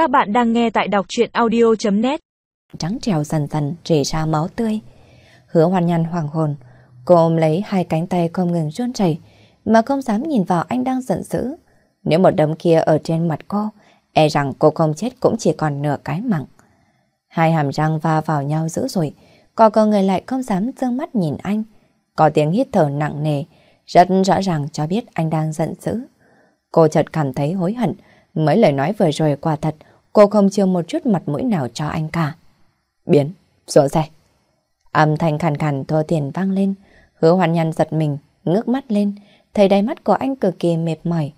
Các bạn đang nghe tại đọc truyện audio.net Trắng trèo dần dần rỉ ra máu tươi. Hứa hoàn nhăn hoàng hồn, cô ôm lấy hai cánh tay không ngừng run rẩy mà không dám nhìn vào anh đang giận dữ. Nếu một đấm kia ở trên mặt cô, e rằng cô không chết cũng chỉ còn nửa cái mạng. Hai hàm răng va vào nhau dữ rồi, có cơ người lại không dám dương mắt nhìn anh. Có tiếng hít thở nặng nề, rất rõ ràng cho biết anh đang giận dữ. Cô chợt cảm thấy hối hận, mấy lời nói vừa rồi quả thật, cô không chừa một chút mặt mũi nào cho anh cả. Biến, xuống xe. Âm thanh khàn khàn thô tiền vang lên, hứa hoàn nhăn giật mình, ngước mắt lên, thấy đáy mắt của anh cực kỳ mệt mỏi.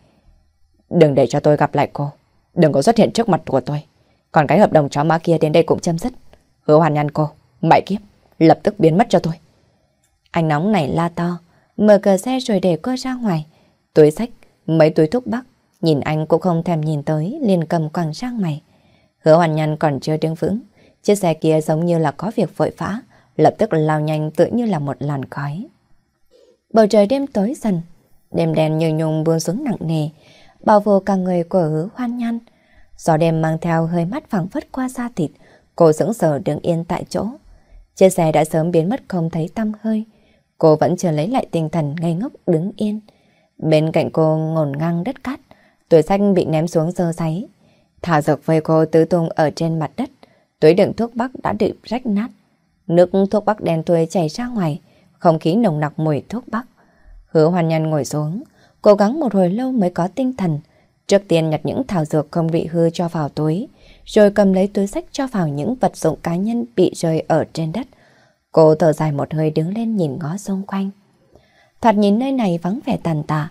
Đừng để cho tôi gặp lại cô, đừng có xuất hiện trước mặt của tôi. Còn cái hợp đồng chó má kia đến đây cũng chấm dứt. Hứa hoàn nhăn cô, mại kiếp, lập tức biến mất cho tôi. Anh nóng này la to, mở cửa xe rồi để cô ra ngoài. Túi sách, mấy túi thuốc bắc, nhìn anh cũng không thèm nhìn tới, liền cầm quàng sang mày. Hứa hoàn nhân còn chưa đứng vững, chiếc xe kia giống như là có việc vội vã, lập tức lao nhanh tự như là một làn khói. Bầu trời đêm tối dần, đêm đen như nhung buông xuống nặng nề, bao vô cả người của hứa hoan nhăn. Gió đêm mang theo hơi mắt phẳng phất qua da thịt, cô sững sờ đứng yên tại chỗ. Chiếc xe đã sớm biến mất không thấy tăm hơi. Cô vẫn chưa lấy lại tinh thần ngây ngốc đứng yên. Bên cạnh cô ngổn ngang đất cát, tuổi xanh bị ném xuống sơ sáy. Thả dược vây cô tứ tung ở trên mặt đất, túi đựng thuốc bắc đã bị rách nát. Nước thuốc bắc đen tươi chảy ra ngoài, không khí nồng nặc mùi thuốc bắc. Hứa hoàn nhân ngồi xuống, cố gắng một hồi lâu mới có tinh thần. Trước tiên nhặt những thảo dược không bị hư cho vào túi, rồi cầm lấy túi sách cho vào những vật dụng cá nhân bị rơi ở trên đất. Cô thở dài một hơi đứng lên nhìn ngó xung quanh. Thoạt nhìn nơi này vắng vẻ tàn tạ.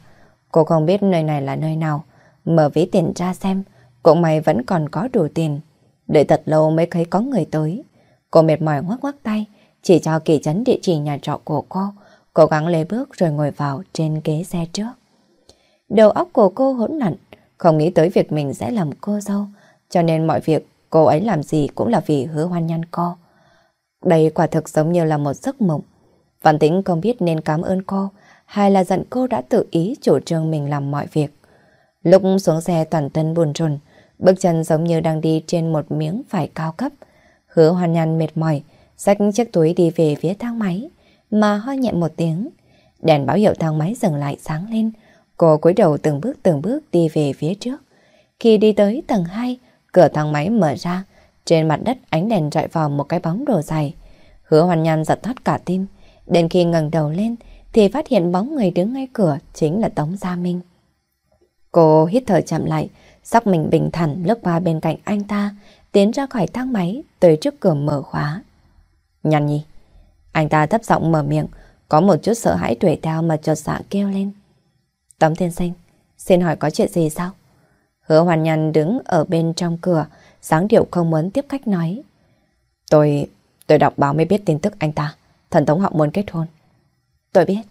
Cô không biết nơi này là nơi nào. Mở ví tiền ra xem, cũng may vẫn còn có đủ tiền. Đợi thật lâu mới thấy có người tới. Cô mệt mỏi ngoắc ngoắc tay, chỉ cho kỳ chấn địa chỉ nhà trọ của cô, cố gắng lấy bước rồi ngồi vào trên ghế xe trước. Đầu óc của cô hỗn loạn, không nghĩ tới việc mình sẽ làm cô dâu, cho nên mọi việc cô ấy làm gì cũng là vì hứa hoan nhăn cô. Đây quả thực giống như là một giấc mộng. Văn Tĩnh không biết nên cảm ơn cô hay là giận cô đã tự ý chủ trương mình làm mọi việc. Lúc xuống xe toàn thân buồn rùn, bước chân giống như đang đi trên một miếng vải cao cấp. Hứa hoàn nhăn mệt mỏi, xách chiếc túi đi về phía thang máy, mà ho nhẹ một tiếng. Đèn báo hiệu thang máy dừng lại sáng lên, cô cúi đầu từng bước từng bước đi về phía trước. Khi đi tới tầng 2, cửa thang máy mở ra, trên mặt đất ánh đèn rọi vào một cái bóng đồ dài. Hứa hoàn nhăn giật thoát cả tim, đến khi ngẩng đầu lên thì phát hiện bóng người đứng ngay cửa chính là Tống Gia Minh. Cô hít thở chậm lại, sắc mình bình thản lướt qua bên cạnh anh ta, tiến ra khỏi thang máy, tới trước cửa mở khóa. Nhăn nhi. Anh ta thấp giọng mở miệng, có một chút sợ hãi tuổi theo mà chợt dạ kêu lên. Tống thiên sinh, xin hỏi có chuyện gì sao? Hứa hoàn nhăn đứng ở bên trong cửa, dáng điệu không muốn tiếp khách nói. Tôi, tôi đọc báo mới biết tin tức anh ta, thần thống họ muốn kết hôn. Tôi biết.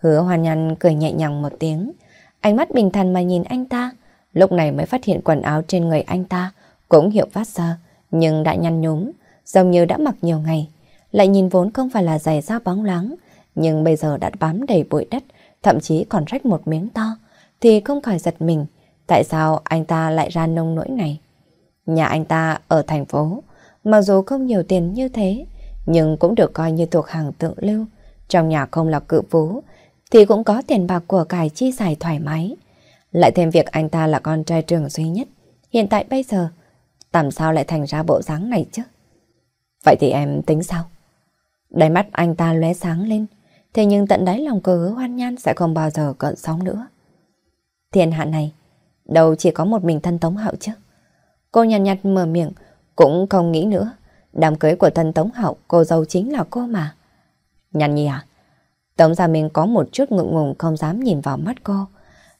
Hứa hoàn nhăn cười nhẹ nhàng một tiếng, ánh mắt bình thản mà nhìn anh ta, lúc này mới phát hiện quần áo trên người anh ta cũng hiệu vát sơ, nhưng đã nhăn nhúm, giống như đã mặc nhiều ngày. Lại nhìn vốn không phải là giày da bóng loáng, nhưng bây giờ đã bám đầy bụi đất, thậm chí còn rách một miếng to, thì không khỏi giật mình. Tại sao anh ta lại ra nông nỗi này? Nhà anh ta ở thành phố, mặc dù không nhiều tiền như thế, nhưng cũng được coi như thuộc hàng tượng lưu. Trong nhà không là cự phú, thì cũng có tiền bạc của cải chi xài thoải mái. Lại thêm việc anh ta là con trai trường duy nhất. Hiện tại bây giờ, làm sao lại thành ra bộ dáng này chứ? Vậy thì em tính sao? Đáy mắt anh ta lóe sáng lên, thế nhưng tận đáy lòng cờ hứa hoan nhan sẽ không bao giờ cận sóng nữa. Thiên hạ này, đâu chỉ có một mình thân Tống hậu chứ? Cô nhàn nhạt, nhạt mở miệng, cũng không nghĩ nữa. Đám cưới của thân Tống hậu cô dâu chính là cô mà. Nhàn nhi à? Tống Gia Minh có một chút ngượng ngùng không dám nhìn vào mắt cô.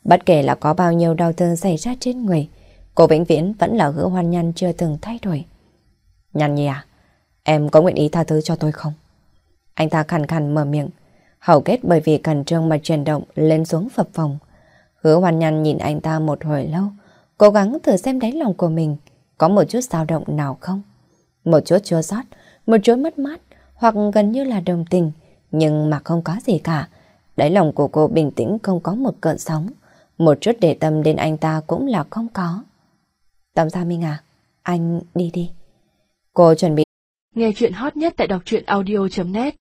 Bất kể là có bao nhiêu đau thương xảy ra trên người, cô vĩnh viễn vẫn là hứa hoan nhăn chưa từng thay đổi. Nhăn nhi à, em có nguyện ý tha thứ cho tôi không? Anh ta khàn khàn mở miệng, hầu kết bởi vì cần trương mà chuyển động lên xuống phập phòng. Hứa hoan nhăn nhìn anh ta một hồi lâu, cố gắng thử xem đáy lòng của mình có một chút dao động nào không. Một chút chua xót, một chút mất mát, hoặc gần như là đồng tình, nhưng mà không có gì cả. Đáy lòng của cô bình tĩnh không có một cơn sóng. Một chút để tâm đến anh ta cũng là không có. Tầm Gia Minh à, anh đi đi. Cô chuẩn bị. Nghe chuyện hot nhất tại đọc truyện audio.net